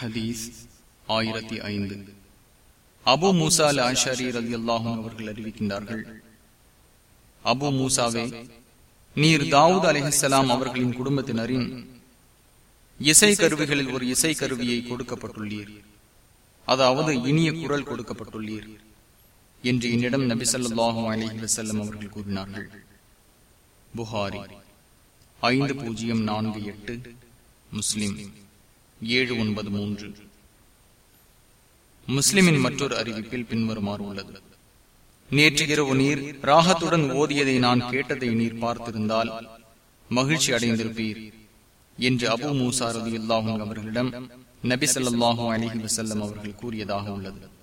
ஹதீஸ் ஆயிரத்தி ஐந்து. அபு மூசா அல் ஆஷாரி ரதி அல்லாஹும் அவர்கள் அறிவிக்கின்றார்கள். அபு மூசாவே நீர் தாவூத் அலிஹலாம் அவர்களின் குடும்பத்தினரின் இசை கருவிகளில் ஒரு இசை கருவியை கொடுக்கப்பட்டுள்ளீர். அதாவது இனிய குரல் கொடுக்கப்பட்டுள்ளீர் என்று என்னிடம் நபி சொல்லாஹு அலஹி வசல்லம் அவர்கள் கூறினார்கள். புகாரி ஐந்து பூஜ்ஜியம் நான்கு எட்டு முஸ்லிம். ஏழு ஒன்பது மூன்று. முஸ்லிமின் மற்றொரு அறிவிப்பில் பின்வருமாறு உள்ளது. நேற்று இரவு நீர் ராகத்துடன் ஓதியதை நான் கேட்டதை நீர் பார்த்திருந்தால் மகிழ்ச்சி அடைந்திருப்பீர் என்று அபு மூசாரதி அல்லாஹும் அவர்களிடம் நபி சொல்லாஹு அலிஹி வசல்லம் அவர்கள் கூறியதாக உள்ளது.